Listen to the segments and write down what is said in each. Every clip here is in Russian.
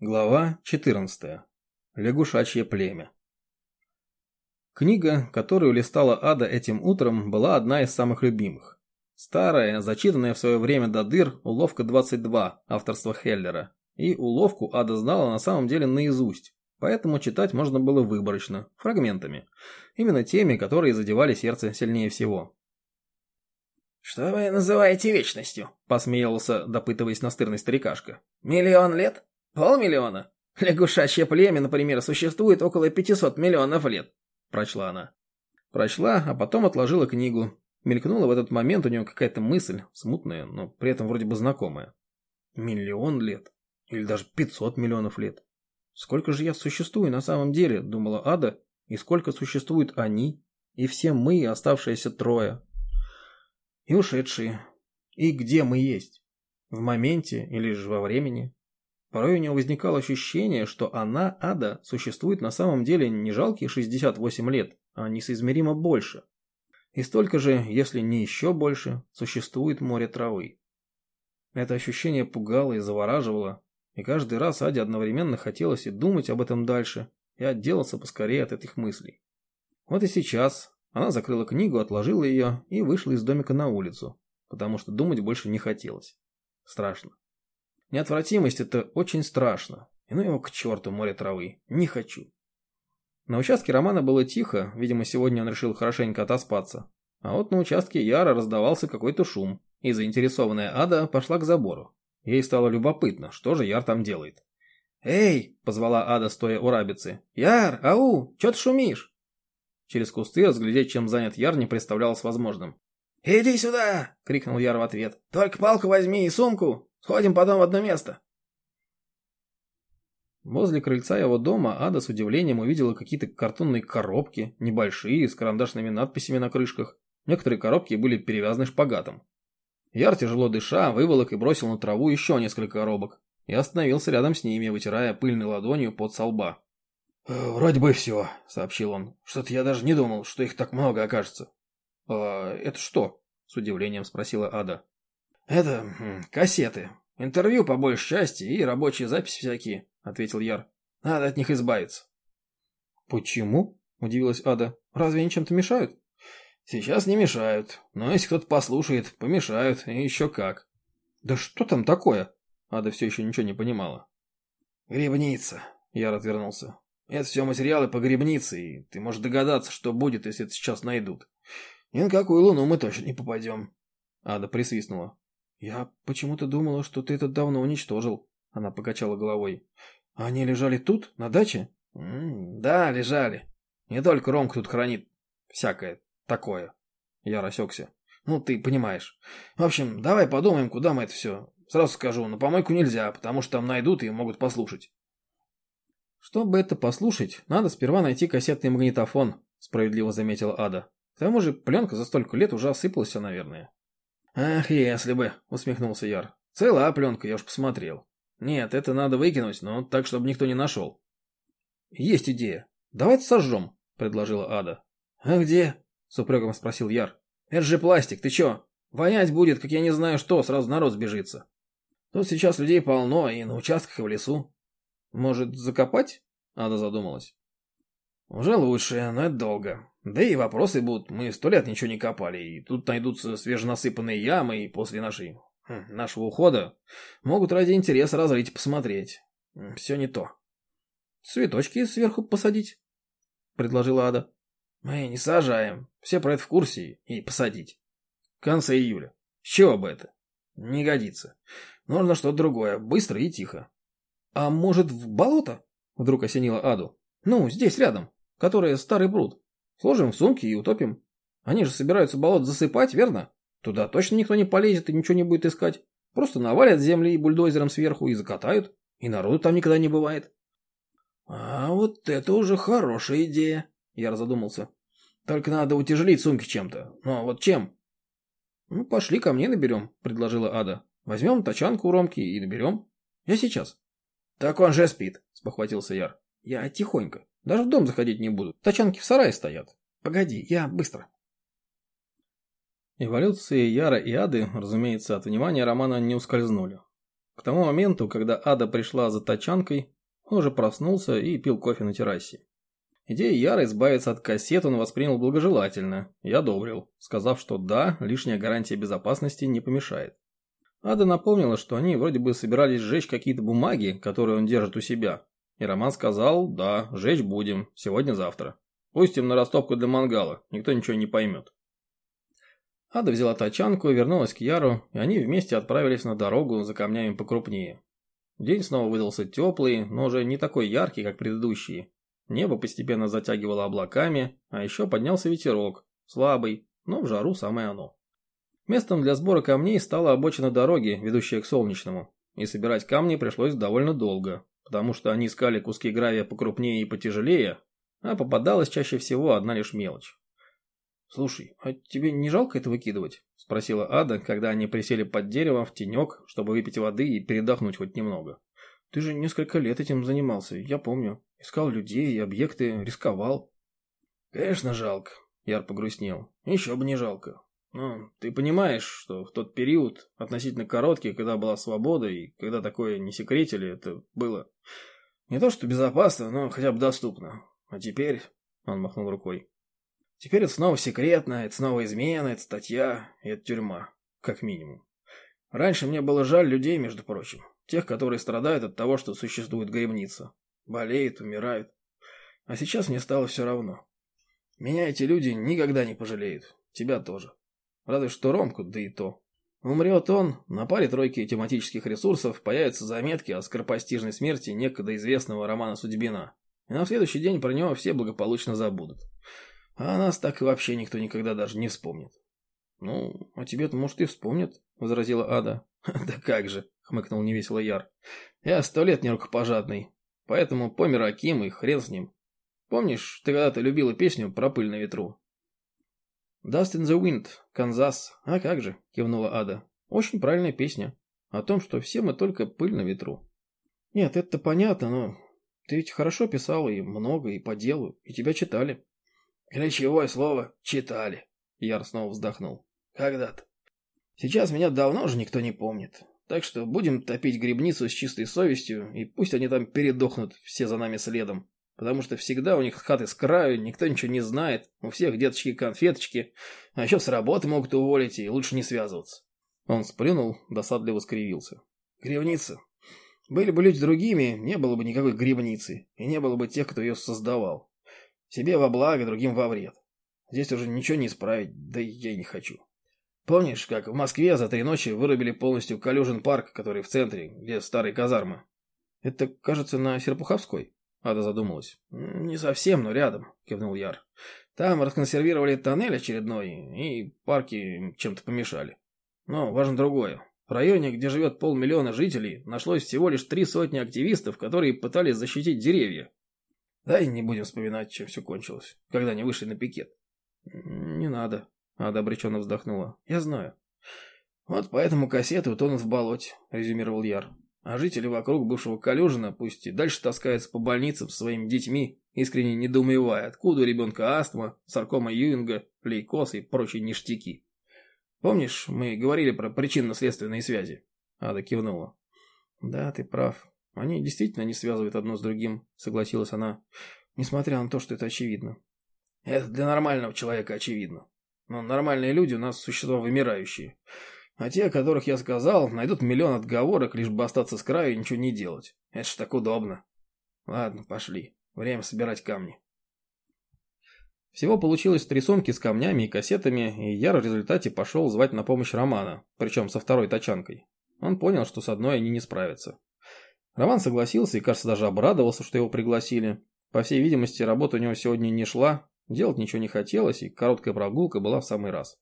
Глава 14. Лягушачье племя. Книга, которую листала Ада этим утром, была одна из самых любимых. Старая, зачитанная в свое время до дыр, уловка 22, авторства Хеллера. И уловку Ада знала на самом деле наизусть, поэтому читать можно было выборочно, фрагментами. Именно теми, которые задевали сердце сильнее всего. «Что вы называете вечностью?» – посмеялся, допытываясь настырный старикашка. «Миллион лет?» Полмиллиона? Лягушачье племя, например, существует около 500 миллионов лет. Прочла она. Прочла, а потом отложила книгу. Мелькнула в этот момент у нее какая-то мысль, смутная, но при этом вроде бы знакомая. Миллион лет. Или даже 500 миллионов лет. Сколько же я существую на самом деле, думала Ада, и сколько существуют они, и все мы, оставшиеся трое. И ушедшие. И где мы есть? В моменте или же во времени? Порой у нее возникало ощущение, что она, Ада, существует на самом деле не жалкие 68 лет, а несоизмеримо больше. И столько же, если не еще больше, существует море травы. Это ощущение пугало и завораживало, и каждый раз Аде одновременно хотелось и думать об этом дальше, и отделаться поскорее от этих мыслей. Вот и сейчас она закрыла книгу, отложила ее и вышла из домика на улицу, потому что думать больше не хотелось. Страшно. Неотвратимость – это очень страшно. И ну его к черту море травы. Не хочу. На участке Романа было тихо, видимо, сегодня он решил хорошенько отоспаться. А вот на участке Яра раздавался какой-то шум, и заинтересованная Ада пошла к забору. Ей стало любопытно, что же Яр там делает. «Эй!» – позвала Ада, стоя у рабицы. «Яр! Ау! Чё ты шумишь?» Через кусты разглядеть, чем занят Яр, не представлялось возможным. «Иди сюда!» – крикнул Яр в ответ. «Только палку возьми и сумку, Сходим потом в одно место. Возле крыльца его дома Ада с удивлением увидела какие-то картонные коробки, небольшие, с карандашными надписями на крышках. Некоторые коробки были перевязаны шпагатом. Яр, тяжело дыша, выволок и бросил на траву еще несколько коробок и остановился рядом с ними, вытирая пыльной ладонью под со лба. «Э, «Вроде бы все», — сообщил он. «Что-то я даже не думал, что их так много окажется». «А это что?» — с удивлением спросила Ада. «Это кассеты. Интервью по большей части и рабочие записи всякие», — ответил Яр. «Надо от них избавиться». «Почему?» — удивилась Ада. «Разве они чем-то мешают?» «Сейчас не мешают, но если кто-то послушает, помешают, и еще как». «Да что там такое?» Ада все еще ничего не понимала. «Гребница», — Яр отвернулся. «Это все материалы по гребнице, и ты можешь догадаться, что будет, если это сейчас найдут. Ни на какую луну мы точно не попадем». Ада присвистнула. «Я почему-то думала, что ты это давно уничтожил», — она покачала головой. «А они лежали тут, на даче?» М -м, «Да, лежали. Не только Ромка тут хранит всякое такое». Я рассекся. «Ну, ты понимаешь. В общем, давай подумаем, куда мы это все. Сразу скажу, на помойку нельзя, потому что там найдут и могут послушать». «Чтобы это послушать, надо сперва найти кассетный магнитофон», — справедливо заметила Ада. «К тому же пленка за столько лет уже осыпалась, наверное». «Ах, если бы», — усмехнулся Яр. «Целая пленка, я уж посмотрел. Нет, это надо выкинуть, но так, чтобы никто не нашел». «Есть идея. Давайте сожжем», — предложила Ада. «А где?» — с упреком спросил Яр. «Это же пластик, ты чё? Вонять будет, как я не знаю что, сразу народ сбежится. Тут сейчас людей полно, и на участках, и в лесу». «Может, закопать?» — Ада задумалась. «Уже лучше, но это долго. Да и вопросы будут. Мы сто лет ничего не копали, и тут найдутся свеженасыпанные ямы, и после нашей, хм, нашего ухода могут ради интереса разрыть и посмотреть. Все не то. Цветочки сверху посадить, предложила Ада. Мы не сажаем. Все про это в курсе и посадить. В конце июля. С чего бы это? Не годится. Нужно что-то другое, быстро и тихо. А может в болото? Вдруг осенило Аду. Ну, здесь рядом, которое старый пруд. Сложим в сумки и утопим. Они же собираются болот засыпать, верно? Туда точно никто не полезет и ничего не будет искать. Просто навалят земли и бульдозером сверху и закатают. И народу там никогда не бывает. А вот это уже хорошая идея, я разодумался. Только надо утяжелить сумки чем-то. Ну а вот чем? Ну, пошли ко мне наберем, предложила Ада. Возьмем тачанку у Ромки и наберем. Я сейчас. Так он же спит, спохватился Яр. Я тихонько. Даже в дом заходить не буду. Тачанки в сарае стоят. Погоди, я быстро. Эволюции Яра и Ады, разумеется, от внимания Романа не ускользнули. К тому моменту, когда Ада пришла за тачанкой, он уже проснулся и пил кофе на террасе. Идея Яра избавиться от кассет он воспринял благожелательно и одобрил, сказав, что да, лишняя гарантия безопасности не помешает. Ада напомнила, что они вроде бы собирались сжечь какие-то бумаги, которые он держит у себя. И Роман сказал, да, сжечь будем, сегодня-завтра. Пустим на растопку для мангала, никто ничего не поймет. Ада взяла тачанку, вернулась к Яру, и они вместе отправились на дорогу за камнями покрупнее. День снова выдался теплый, но уже не такой яркий, как предыдущие. Небо постепенно затягивало облаками, а еще поднялся ветерок, слабый, но в жару самое оно. Местом для сбора камней стала обочина дороги, ведущая к Солнечному, и собирать камни пришлось довольно долго, потому что они искали куски гравия покрупнее и потяжелее, а попадалась чаще всего одна лишь мелочь. «Слушай, а тебе не жалко это выкидывать?» – спросила Ада, когда они присели под деревом в тенек, чтобы выпить воды и передохнуть хоть немного. «Ты же несколько лет этим занимался, я помню. Искал людей и объекты, рисковал». «Конечно жалко», – Яр погрустнел. «Еще бы не жалко. Но ты понимаешь, что в тот период, относительно короткий, когда была свобода и когда такое не секретили, это было не то что безопасно, но хотя бы доступно. А теперь...» – он махнул рукой. Теперь это снова секретно, это снова измена, это статья, и это тюрьма, как минимум. Раньше мне было жаль людей, между прочим, тех, которые страдают от того, что существует гробница. Болеют, умирают. А сейчас мне стало все равно. Меня эти люди никогда не пожалеют. Тебя тоже. Разве что Ромку, да и то. Умрет он, на паре тройки тематических ресурсов появятся заметки о скоропостижной смерти некогда известного Романа Судьбина. И на следующий день про него все благополучно забудут. А нас так и вообще никто никогда даже не вспомнит. Ну, а тебе-то, может, и вспомнят, возразила Ада. Да как же, хмыкнул невесело Яр. Я сто лет не рукопожатный, поэтому помер Аким и хрен с ним. Помнишь, ты когда-то любила песню про пыль на ветру? Dust in the Wind, Канзас. А как же, кивнула Ада. Очень правильная песня. О том, что все мы только пыль на ветру. Нет, это понятно, но ты ведь хорошо писала и много, и по делу, и тебя читали. Ключевое слово «читали», — Яр снова вздохнул. Когда-то. Сейчас меня давно уже никто не помнит. Так что будем топить грибницу с чистой совестью, и пусть они там передохнут все за нами следом. Потому что всегда у них хаты с краю, никто ничего не знает, у всех деточки-конфеточки, а еще с работы могут уволить, и лучше не связываться. Он сплюнул, досадливо скривился. Грибница. Были бы люди другими, не было бы никакой грибницы, и не было бы тех, кто ее создавал. Себе во благо, другим во вред. Здесь уже ничего не исправить, да и я не хочу. Помнишь, как в Москве за три ночи вырубили полностью Калюжин парк, который в центре, где старые казармы? Это, кажется, на Серпуховской. Ада задумалась. «Не совсем, но рядом», — кивнул Яр. «Там расконсервировали тоннель очередной, и парки чем-то помешали. Но важно другое. В районе, где живет полмиллиона жителей, нашлось всего лишь три сотни активистов, которые пытались защитить деревья. Да и не будем вспоминать, чем все кончилось, когда они вышли на пикет. Не надо, Ада обреченно вздохнула. Я знаю. Вот поэтому кассеты утонут в болоте, резюмировал Яр. А жители вокруг бывшего Калюжина пусть и дальше таскаются по больницам со своими детьми, искренне недоумевая, откуда у ребенка астма, саркома Юинга, лейкоз и прочие ништяки. Помнишь, мы говорили про причинно-следственные связи? Ада кивнула. Да, ты прав. Они действительно не связывают одно с другим, согласилась она, несмотря на то, что это очевидно. Это для нормального человека очевидно. Но нормальные люди у нас существа вымирающие. А те, о которых я сказал, найдут миллион отговорок, лишь бы остаться с краю и ничего не делать. Это ж так удобно. Ладно, пошли. Время собирать камни. Всего получилось три сумки с камнями и кассетами, и Яр в результате пошел звать на помощь Романа, причем со второй тачанкой. Он понял, что с одной они не справятся. Роман согласился и, кажется, даже обрадовался, что его пригласили. По всей видимости, работа у него сегодня не шла, делать ничего не хотелось, и короткая прогулка была в самый раз.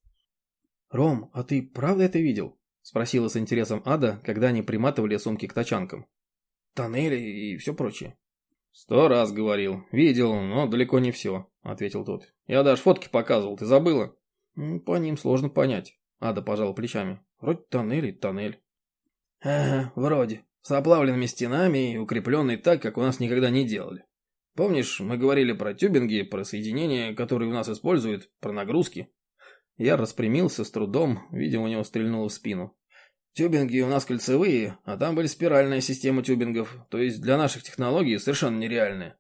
«Ром, а ты правда это видел?» – спросила с интересом Ада, когда они приматывали сумки к тачанкам. «Тоннели и все прочее». «Сто раз говорил. Видел, но далеко не все», – ответил тот. «Я даже фотки показывал, ты забыла?» «По ним сложно понять», – Ада пожала плечами. «Вроде тоннель и тоннель». «Ага, вроде», с оплавленными стенами и укрепленный так, как у нас никогда не делали. Помнишь, мы говорили про тюбинги, про соединения, которые у нас используют, про нагрузки? Я распрямился с трудом, видимо, у него стрельнуло в спину. Тюбинги у нас кольцевые, а там были спиральная система тюбингов, то есть для наших технологий совершенно нереальная.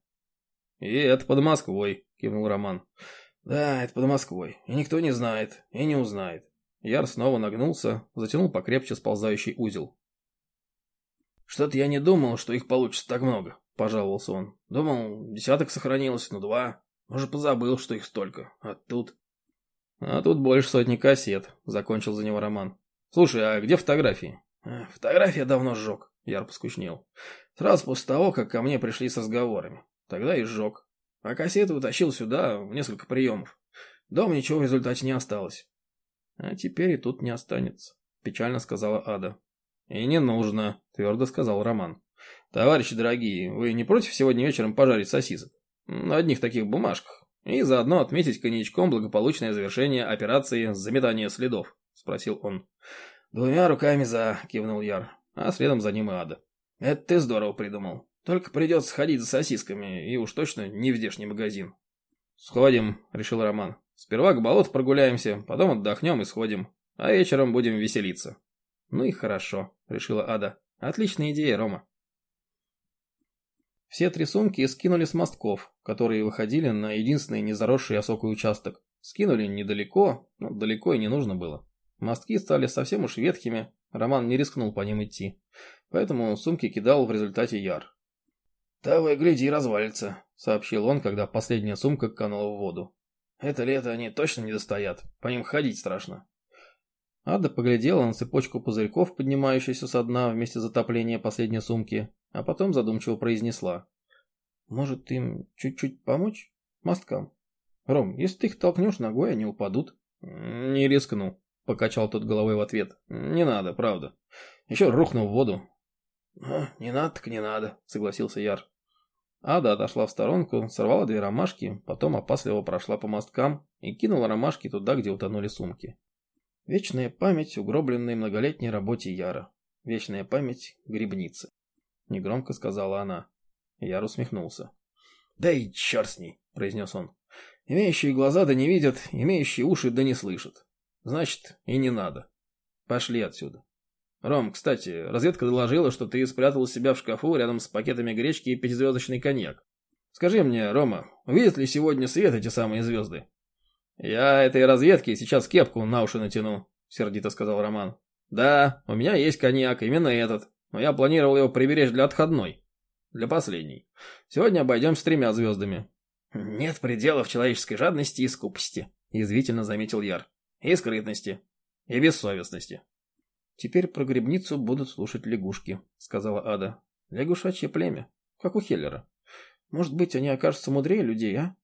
И это под Москвой, кивнул Роман. Да, это под Москвой, и никто не знает, и не узнает. Яр снова нагнулся, затянул покрепче сползающий узел. «Что-то я не думал, что их получится так много», — пожаловался он. «Думал, десяток сохранилось, ну два. Уже позабыл, что их столько. А тут...» «А тут больше сотни кассет», — закончил за него Роман. «Слушай, а где фотографии?» «Э, «Фотографии я давно сжег», — Яр поскучнел. «Сразу после того, как ко мне пришли с разговорами. Тогда и сжег. А кассеты утащил сюда в несколько приемов. Дома ничего в результате не осталось». «А теперь и тут не останется», — печально сказала Ада. «И не нужно», — твердо сказал Роман. «Товарищи дорогие, вы не против сегодня вечером пожарить сосисок? На одних таких бумажках. И заодно отметить коньячком благополучное завершение операции заметания следов?» — спросил он. «Двумя руками за», — кивнул Яр. А следом за ним и Ада. «Это ты здорово придумал. Только придется сходить за сосисками, и уж точно не в здешний магазин». «Сходим», — решил Роман. «Сперва к болоту прогуляемся, потом отдохнем и сходим. А вечером будем веселиться». «Ну и хорошо», — решила Ада. «Отличная идея, Рома». Все три сумки скинули с мостков, которые выходили на единственный незаросший осокой участок. Скинули недалеко, но далеко и не нужно было. Мостки стали совсем уж ветхими, Роман не рискнул по ним идти. Поэтому сумки кидал в результате Яр. «Того и гляди, развалится», — сообщил он, когда последняя сумка канула в воду. «Это лето они точно не достоят, по ним ходить страшно». Ада поглядела на цепочку пузырьков, поднимающуюся со дна вместе затопления последней сумки, а потом задумчиво произнесла. «Может, им чуть-чуть помочь? Мосткам? Ром, если ты их толкнешь ногой, они упадут». «Не рискну», — покачал тот головой в ответ. «Не надо, правда. Еще рухну в воду». «Ну, не надо так не надо», — согласился Яр. Ада отошла в сторонку, сорвала две ромашки, потом опасливо прошла по мосткам и кинула ромашки туда, где утонули сумки. Вечная память угробленной многолетней работе Яра. Вечная память грибницы. Негромко сказала она. Яр усмехнулся. «Да и черт с ней», — произнес он. «Имеющие глаза да не видят, имеющие уши да не слышат. Значит, и не надо. Пошли отсюда». «Ром, кстати, разведка доложила, что ты спрятал себя в шкафу рядом с пакетами гречки и пятизвездочный коньяк. Скажи мне, Рома, увидят ли сегодня свет эти самые звезды?» «Я этой разведке сейчас кепку на уши натяну», — сердито сказал Роман. «Да, у меня есть коньяк, именно этот, но я планировал его приберечь для отходной, для последней. Сегодня обойдемся тремя звездами». «Нет пределов человеческой жадности и скупости», — язвительно заметил Яр. «И скрытности, и бессовестности». «Теперь про грибницу будут слушать лягушки», — сказала Ада. «Лягушачье племя, как у Хеллера. Может быть, они окажутся мудрее людей, а?»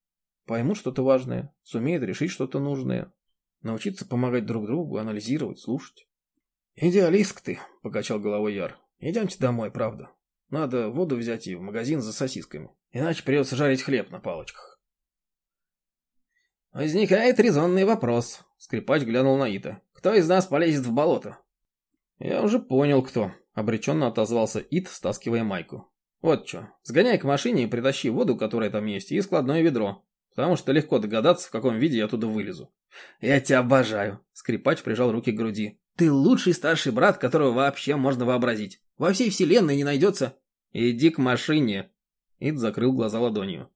Поймут что-то важное, сумеют решить что-то нужное. Научиться помогать друг другу, анализировать, слушать. «Идеалист ты», — покачал головой Яр. «Идемте домой, правда. Надо воду взять и в магазин за сосисками. Иначе придется жарить хлеб на палочках». «Возникает резонный вопрос», — скрипач глянул на Ита. «Кто из нас полезет в болото?» «Я уже понял, кто», — обреченно отозвался Ит, стаскивая майку. «Вот что, сгоняй к машине и притащи воду, которая там есть, и складное ведро потому что легко догадаться, в каком виде я оттуда вылезу. «Я тебя обожаю!» — скрипач прижал руки к груди. «Ты лучший старший брат, которого вообще можно вообразить. Во всей вселенной не найдется...» «Иди к машине!» Ид закрыл глаза ладонью.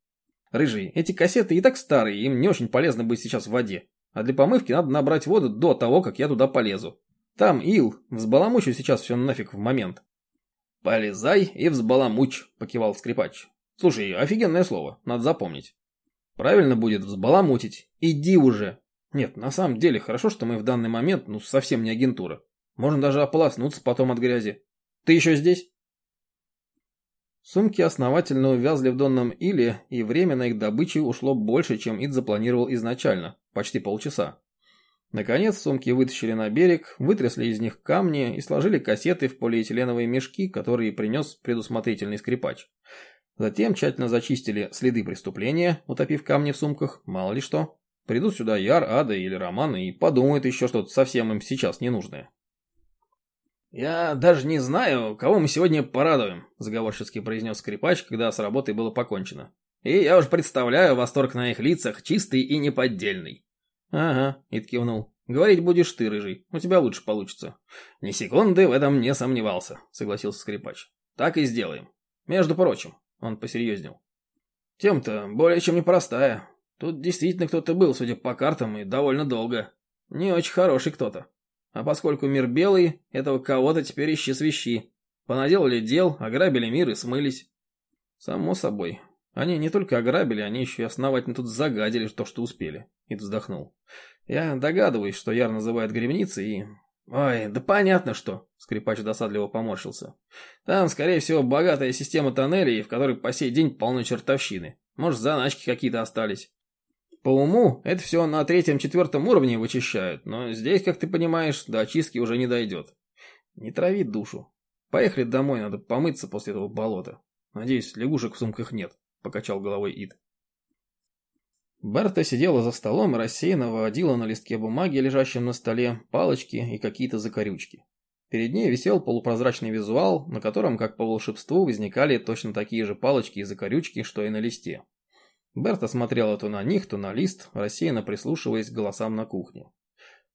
«Рыжий, эти кассеты и так старые, им не очень полезно быть сейчас в воде. А для помывки надо набрать воду до того, как я туда полезу. Там ил, взбаламучу сейчас все нафиг в момент». «Полезай и взбаламучь», — покивал скрипач. «Слушай, офигенное слово, надо запомнить». Правильно будет взбаламутить. Иди уже. Нет, на самом деле хорошо, что мы в данный момент, ну, совсем не агентура. Можно даже ополоснуться потом от грязи. Ты еще здесь? Сумки основательно увязли в донном иле, и время на их добычу ушло больше, чем Ид запланировал изначально, почти полчаса. Наконец сумки вытащили на берег, вытрясли из них камни и сложили кассеты в полиэтиленовые мешки, которые принес предусмотрительный скрипач. Затем тщательно зачистили следы преступления, утопив камни в сумках, мало ли что. Придут сюда Яр, Ада или Роман и подумают еще что-то совсем им сейчас ненужное. «Я даже не знаю, кого мы сегодня порадуем», – заговорчески произнес скрипач, когда с работой было покончено. «И я уж представляю восторг на их лицах, чистый и неподдельный». «Ага», – Ид кивнул. Говорить будешь ты, рыжий, у тебя лучше получится. Ни секунды в этом не сомневался, согласился скрипач. Так и сделаем. Между прочим, он посерьезнел. Тем-то более чем непростая. Тут действительно кто-то был, судя по картам, и довольно долго. Не очень хороший кто-то. А поскольку мир белый, этого кого-то теперь ищи свищи. Понаделали дел, ограбили мир и смылись. Само собой. Они не только ограбили, они еще и основательно тут загадили то, что успели. И вздохнул. Я догадываюсь, что Яр называет гремницей и... Ой, да понятно что, скрипач досадливо поморщился. Там, скорее всего, богатая система тоннелей, в которой по сей день полно чертовщины. Может, заначки какие-то остались. По уму, это все на третьем-четвертом уровне вычищают, но здесь, как ты понимаешь, до очистки уже не дойдет. Не трави душу. Поехали домой, надо помыться после этого болота. Надеюсь, лягушек в сумках нет, покачал головой Ид. Берта сидела за столом и рассеянно выводила на листке бумаги, лежащем на столе, палочки и какие-то закорючки. Перед ней висел полупрозрачный визуал, на котором, как по волшебству, возникали точно такие же палочки и закорючки, что и на листе. Берта смотрела то на них, то на лист, рассеянно прислушиваясь к голосам на кухне.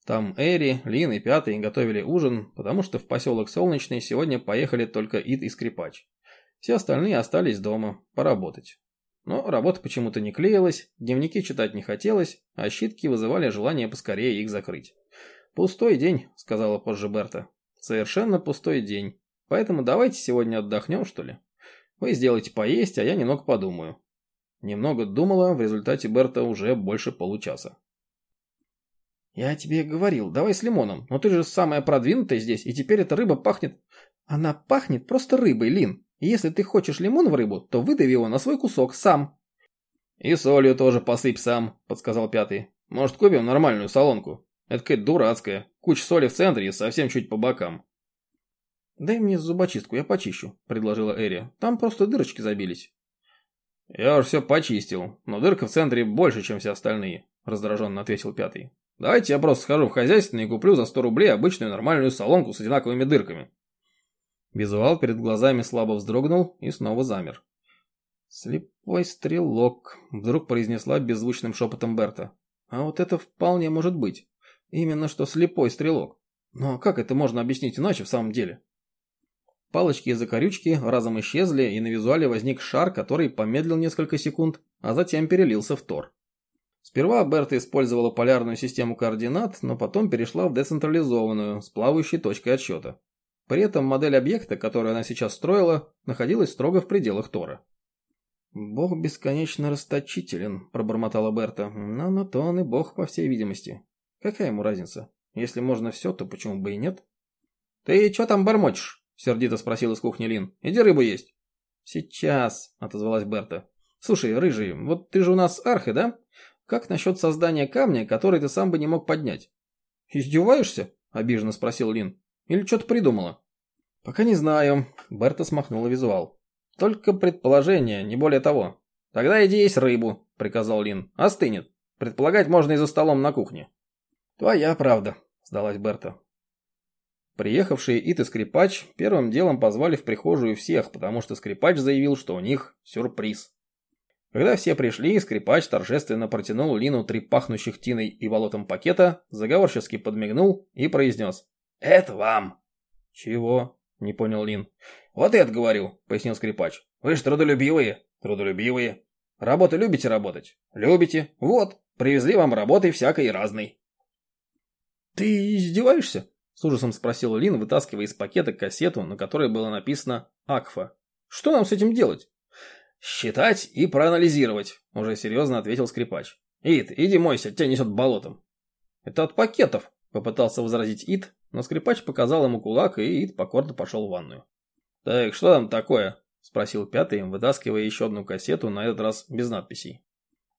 Там Эри, Лин и Пятый готовили ужин, потому что в поселок Солнечный сегодня поехали только Ид и Скрипач. Все остальные остались дома, поработать. Но работа почему-то не клеилась, дневники читать не хотелось, а щитки вызывали желание поскорее их закрыть. «Пустой день», — сказала позже Берта. «Совершенно пустой день. Поэтому давайте сегодня отдохнем, что ли. Вы сделаете поесть, а я немного подумаю». Немного думала, в результате Берта уже больше получаса. «Я тебе говорил, давай с лимоном, но ты же самая продвинутая здесь, и теперь эта рыба пахнет...» «Она пахнет просто рыбой, Лин», если ты хочешь лимон в рыбу, то выдави его на свой кусок сам. И солью тоже посыпь сам, подсказал пятый. Может, купим нормальную солонку? Это какая-то дурацкая. Куча соли в центре и совсем чуть по бокам. «Дай мне зубочистку, я почищу», — предложила Эри. «Там просто дырочки забились». «Я уж все почистил, но дырка в центре больше, чем все остальные», — раздраженно ответил пятый. «Давайте я просто схожу в хозяйственное и куплю за 100 рублей обычную нормальную солонку с одинаковыми дырками». Визуал перед глазами слабо вздрогнул и снова замер. «Слепой стрелок», — вдруг произнесла беззвучным шепотом Берта. «А вот это вполне может быть. Именно что слепой стрелок. Но как это можно объяснить иначе в самом деле?» Палочки и закорючки разом исчезли, и на визуале возник шар, который помедлил несколько секунд, а затем перелился в Тор. Сперва Берта использовала полярную систему координат, но потом перешла в децентрализованную, с плавающей точкой отсчета. При этом модель объекта, которую она сейчас строила, находилась строго в пределах Тора. «Бог бесконечно расточителен», – пробормотала Берта. «Но на то он и бог, по всей видимости. Какая ему разница? Если можно все, то почему бы и нет?» «Ты что там бормочешь?» – сердито спросил из кухни Лин. «Иди рыбу есть». «Сейчас», – отозвалась Берта. «Слушай, рыжий, вот ты же у нас архи, да? Как насчет создания камня, который ты сам бы не мог поднять?» «Издеваешься?» – обиженно спросил Лин. «Или что-то придумала?» «Пока не знаю», — Берта смахнула визуал. «Только предположение, не более того». «Тогда иди есть рыбу», — приказал Лин. «Остынет. Предполагать можно и за столом на кухне». «Твоя правда», — сдалась Берта. Приехавшие Ит и Скрипач первым делом позвали в прихожую всех, потому что Скрипач заявил, что у них сюрприз. Когда все пришли, Скрипач торжественно протянул Лину три пахнущих тиной и болотом пакета, заговорчески подмигнул и произнес «Это вам». «Чего?» Не понял Лин. Вот это говорю, пояснил скрипач. Вы же трудолюбивые. Трудолюбивые. Работу любите работать? Любите. Вот, привезли вам работы всякой и разной. Ты издеваешься? С ужасом спросил Лин, вытаскивая из пакета кассету, на которой было написано «Акфа». «Что нам с этим делать?» «Считать и проанализировать», — уже серьезно ответил скрипач. «Ид, иди мойся, тебя несет болотом». «Это от пакетов», — попытался возразить Ид, но скрипач показал ему кулак, и Ид покорно пошел в ванную. «Так, что там такое?» – спросил пятый, вытаскивая еще одну кассету, на этот раз без надписей.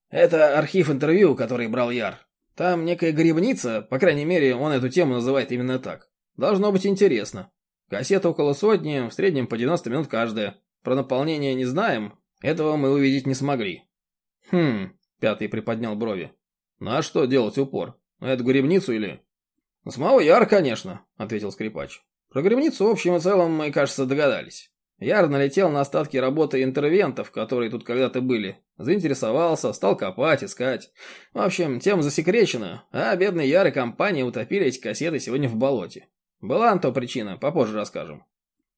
«Это архив интервью, который брал Яр. Там некая грибница, по крайней мере, он эту тему называет именно так. Должно быть интересно. Кассета около сотни, в среднем по 90 минут каждая. Про наполнение не знаем, этого мы увидеть не смогли». «Хм», – пятый приподнял брови. «На что делать упор? На эту грибницу или...» «Самого Яр, конечно», — ответил скрипач. «Про гробницу в общем и целом мы, кажется, догадались. Яр налетел на остатки работы интервентов, которые тут когда-то были. Заинтересовался, стал копать, искать. В общем, тема засекречена, а бедный Яр и компания утопили эти кассеты сегодня в болоте. Была на то причина, попозже расскажем.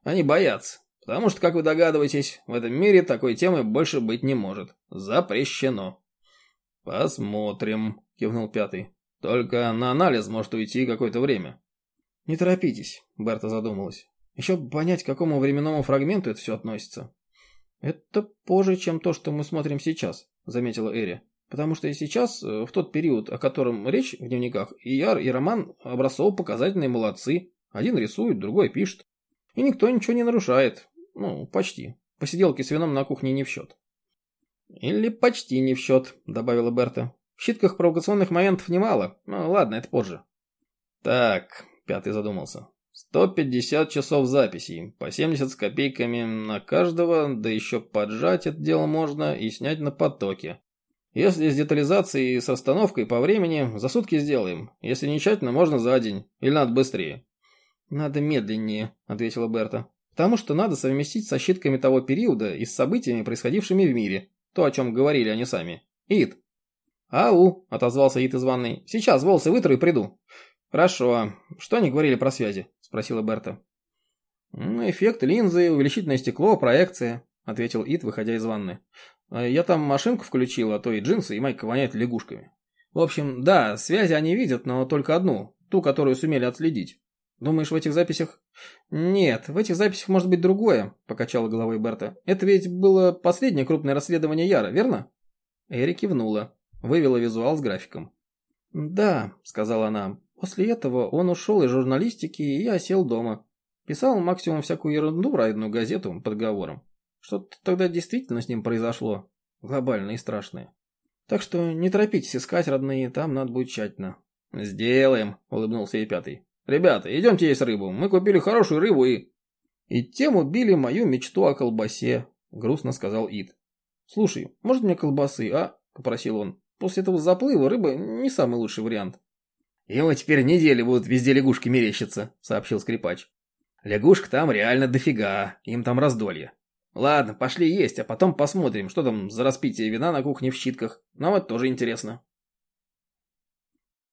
Они боятся, потому что, как вы догадываетесь, в этом мире такой темы больше быть не может. Запрещено. Посмотрим, кивнул пятый. Только на анализ может уйти какое-то время. Не торопитесь, Берта задумалась. Еще понять, к какому временному фрагменту это все относится. Это позже, чем то, что мы смотрим сейчас, заметила Эри. Потому что и сейчас, э, в тот период, о котором речь в дневниках, и Яр, и Роман образцово показательные молодцы. Один рисует, другой пишет. И никто ничего не нарушает. Ну, почти. Посиделки с вином на кухне не в счет. Или почти не в счет, добавила Берта. В щитках провокационных моментов немало. Ну, ладно, это позже. Так, пятый задумался. 150 часов записей, по 70 с копейками на каждого, да еще поджать это дело можно и снять на потоке. Если с детализацией и с остановкой по времени, за сутки сделаем. Если не тщательно, можно за день. Или надо быстрее? Надо медленнее, ответила Берта. Потому что надо совместить со щитками того периода и с событиями, происходившими в мире. То, о чем говорили они сами. Ид. Ау, отозвался Ид из ванной. Сейчас волосы вытру и приду. Хорошо. Что они говорили про связи? спросила Берта. «Ну, эффект линзы, увеличительное стекло, проекция», — ответил Ит, выходя из ванны. «А «Я там машинку включил, а то и джинсы, и майка воняет лягушками. В общем, да, связи они видят, но только одну, ту, которую сумели отследить. Думаешь, в этих записях...» «Нет, в этих записях может быть другое», — покачала головой Берта. «Это ведь было последнее крупное расследование Яра, верно?» Эри кивнула, вывела визуал с графиком. «Да», — сказала она, После этого он ушел из журналистики, и я сел дома. Писал максимум всякую ерунду в районную газету под говором. Что-то тогда действительно с ним произошло. Глобальное и страшное. Так что не торопитесь искать, родные, там надо будет тщательно. «Сделаем», — улыбнулся и пятый. «Ребята, идемте есть рыбу. Мы купили хорошую рыбу и...» «И тем убили мою мечту о колбасе», — грустно сказал Ид. «Слушай, может мне колбасы, а?» — попросил он. «После этого заплыва рыба не самый лучший вариант». «Ему теперь недели будут везде лягушки мерещиться», — сообщил скрипач. «Лягушек там реально дофига, им там раздолье. Ладно, пошли есть, а потом посмотрим, что там за распитие вина на кухне в щитках. Нам это тоже интересно».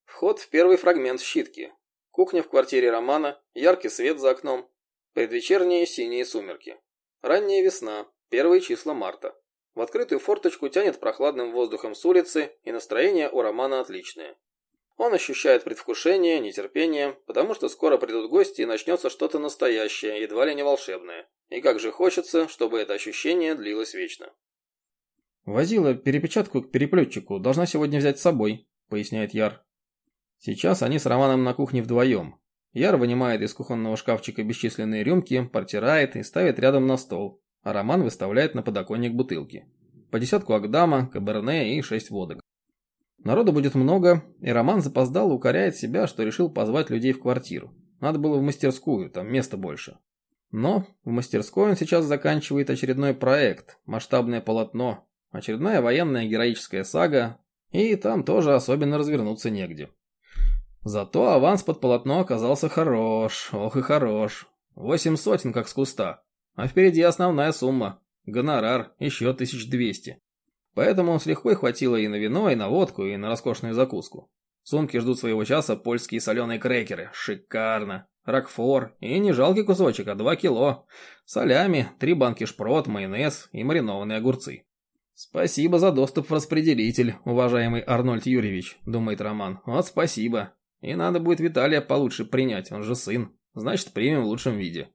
Вход в первый фрагмент щитки. Кухня в квартире Романа, яркий свет за окном, предвечерние синие сумерки. Ранняя весна, первые числа марта. В открытую форточку тянет прохладным воздухом с улицы, и настроение у Романа отличное. Он ощущает предвкушение, нетерпение, потому что скоро придут гости и начнется что-то настоящее, едва ли не волшебное. И как же хочется, чтобы это ощущение длилось вечно. «Возила перепечатку к переплетчику, должна сегодня взять с собой», — поясняет Яр. Сейчас они с Романом на кухне вдвоем. Яр вынимает из кухонного шкафчика бесчисленные рюмки, протирает и ставит рядом на стол, а Роман выставляет на подоконник бутылки. По десятку Агдама, Каберне и шесть водок. Народу будет много, и Роман запоздал укоряет себя, что решил позвать людей в квартиру. Надо было в мастерскую, там места больше. Но в мастерской он сейчас заканчивает очередной проект, масштабное полотно, очередная военная героическая сага, и там тоже особенно развернуться негде. Зато аванс под полотно оказался хорош, ох и хорош. Восемь сотен как с куста. А впереди основная сумма. Гонорар еще тысяч двести. Поэтому с лихвой хватило и на вино, и на водку, и на роскошную закуску. В сумке ждут своего часа польские соленые крекеры. Шикарно. Рокфор. И не жалкий кусочек, а два кило. Солями, три банки шпрот, майонез и маринованные огурцы. «Спасибо за доступ в распределитель, уважаемый Арнольд Юрьевич», — думает Роман. «Вот спасибо. И надо будет Виталия получше принять, он же сын. Значит, примем в лучшем виде».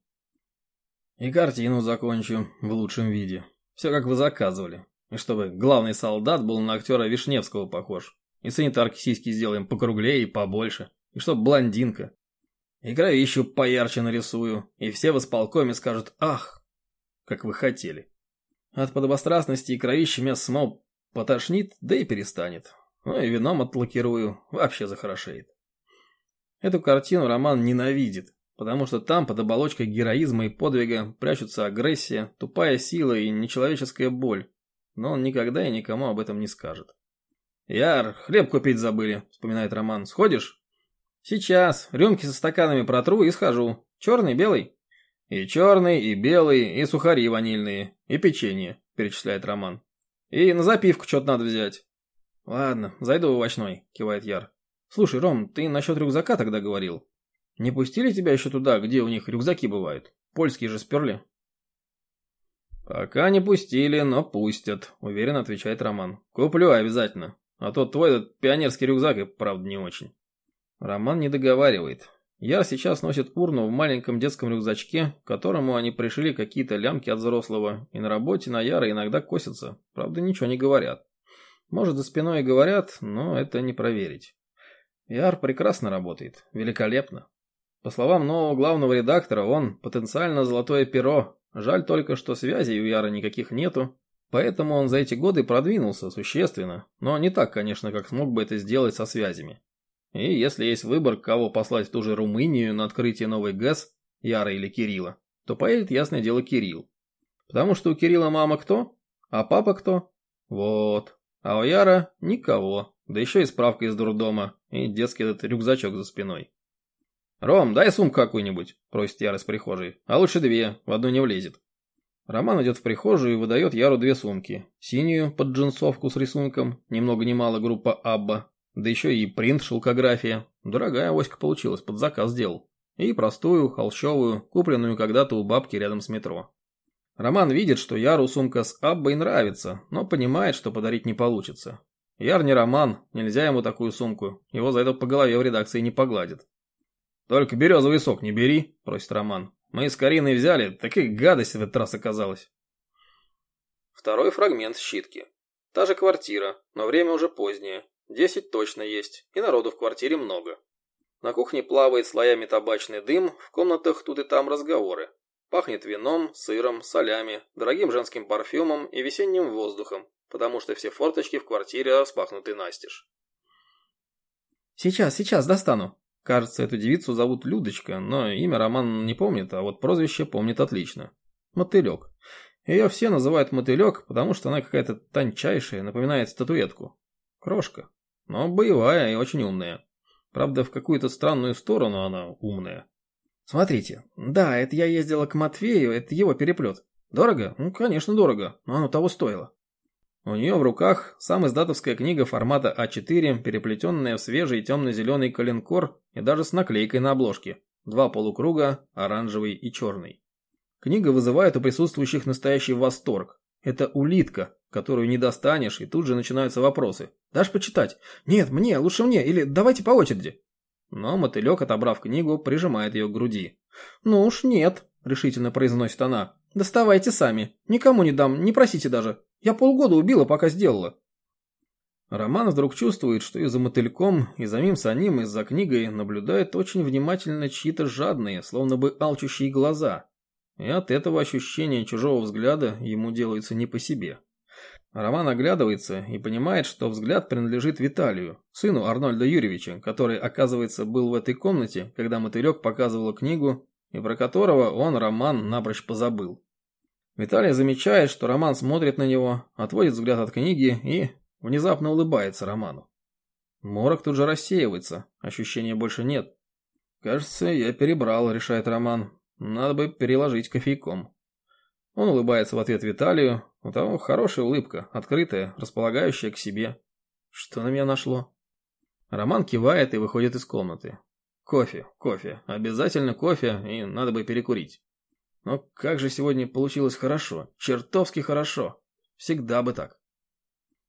«И картину закончу в лучшем виде. Все как вы заказывали. И чтобы главный солдат был на актера Вишневского похож. И санитарки сиськи сделаем покруглее и побольше. И чтоб блондинка. И кровищу поярче нарисую. И все в исполкоме скажут «Ах!» Как вы хотели. От подобострастности и кровища меня самого потошнит, да и перестанет. Ну и вином отлакирую, вообще захорошеет. Эту картину Роман ненавидит, потому что там под оболочкой героизма и подвига прячутся агрессия, тупая сила и нечеловеческая боль но он никогда и никому об этом не скажет. «Яр, хлеб купить забыли», — вспоминает Роман. «Сходишь?» «Сейчас. Рюмки со стаканами протру и схожу. Черный, белый?» И черный, и белый, и сухари ванильные, и печенье, перечисляет Роман. И на запивку что-то надо взять. Ладно, зайду в овощной, кивает Яр. Слушай, Ром, ты насчет рюкзака тогда говорил. Не пустили тебя еще туда, где у них рюкзаки бывают? Польские же сперли. «Пока не пустили, но пустят», — уверенно отвечает Роман. «Куплю обязательно. А то твой этот пионерский рюкзак и правда не очень». Роман не договаривает. Яр сейчас носит урну в маленьком детском рюкзачке, к которому они пришили какие-то лямки от взрослого, и на работе на Яра иногда косятся, правда ничего не говорят. Может, за спиной и говорят, но это не проверить. Яр прекрасно работает, великолепно. По словам нового главного редактора, он потенциально золотое перо, Жаль только, что связей у Яра никаких нету, поэтому он за эти годы продвинулся существенно, но не так, конечно, как смог бы это сделать со связями. И если есть выбор, кого послать в ту же Румынию на открытие новой ГЭС, Яра или Кирилла, то поедет, ясное дело, Кирилл. Потому что у Кирилла мама кто? А папа кто? Вот. А у Яра никого. Да еще и справка из дурдома, и детский этот рюкзачок за спиной. «Ром, дай сумку какую-нибудь», – просит Яра с прихожей. «А лучше две, в одну не влезет». Роман идет в прихожую и выдает Яру две сумки. Синюю под джинсовку с рисунком, ни много ни мало группа Абба, да еще и принт-шелкография. Дорогая авоська получилась, под заказ сделал. И простую, холщовую, купленную когда-то у бабки рядом с метро. Роман видит, что Яру сумка с Аббой нравится, но понимает, что подарить не получится. Яр не Роман, нельзя ему такую сумку, его за это по голове в редакции не погладят. «Только березовый сок не бери», – просит Роман. «Мы с Кариной взяли, такая гадость в этот раз оказалась». Второй фрагмент щитки. Та же квартира, но время уже позднее. Десять точно есть, и народу в квартире много. На кухне плавает слоями табачный дым, в комнатах тут и там разговоры. Пахнет вином, сыром, солями, дорогим женским парфюмом и весенним воздухом, потому что все форточки в квартире распахнуты настежь. «Сейчас, сейчас достану», Кажется, эту девицу зовут Людочка, но имя Роман не помнит, а вот прозвище помнит отлично. Мотылек. Ее все называют мотылек, потому что она какая-то тончайшая, напоминает статуэтку. Крошка. Но боевая и очень умная. Правда, в какую-то странную сторону она умная. Смотрите. Да, это я ездила к Матвею, это его переплет. Дорого? Ну, конечно, дорого, но оно того стоило. У нее в руках сам издатовская книга формата А4, переплетенная в свежий темно-зеленый коленкор и даже с наклейкой на обложке. Два полукруга, оранжевый и черный. Книга вызывает у присутствующих настоящий восторг. Это улитка, которую не достанешь, и тут же начинаются вопросы. «Дашь почитать?» «Нет, мне, лучше мне, или давайте по очереди». Но мотылек, отобрав книгу, прижимает ее к груди. «Ну уж нет», — решительно произносит она. «Доставайте сами. Никому не дам, не просите даже. Я полгода убила, пока сделала. Роман вдруг чувствует, что и за мотыльком, и за мим самим, и за книгой наблюдает очень внимательно чьи-то жадные, словно бы алчущие глаза. И от этого ощущения чужого взгляда ему делается не по себе. Роман оглядывается и понимает, что взгляд принадлежит Виталию, сыну Арнольда Юрьевича, который, оказывается, был в этой комнате, когда мотылек показывала книгу, и про которого он, Роман, напрочь позабыл. Виталий замечает, что Роман смотрит на него, отводит взгляд от книги и внезапно улыбается Роману. Морок тут же рассеивается, ощущения больше нет. «Кажется, я перебрал», — решает Роман. «Надо бы переложить кофейком». Он улыбается в ответ Виталию. У того хорошая улыбка, открытая, располагающая к себе. Что на меня нашло? Роман кивает и выходит из комнаты. Кофе, кофе, обязательно кофе, и надо бы перекурить. Но как же сегодня получилось хорошо, чертовски хорошо. Всегда бы так.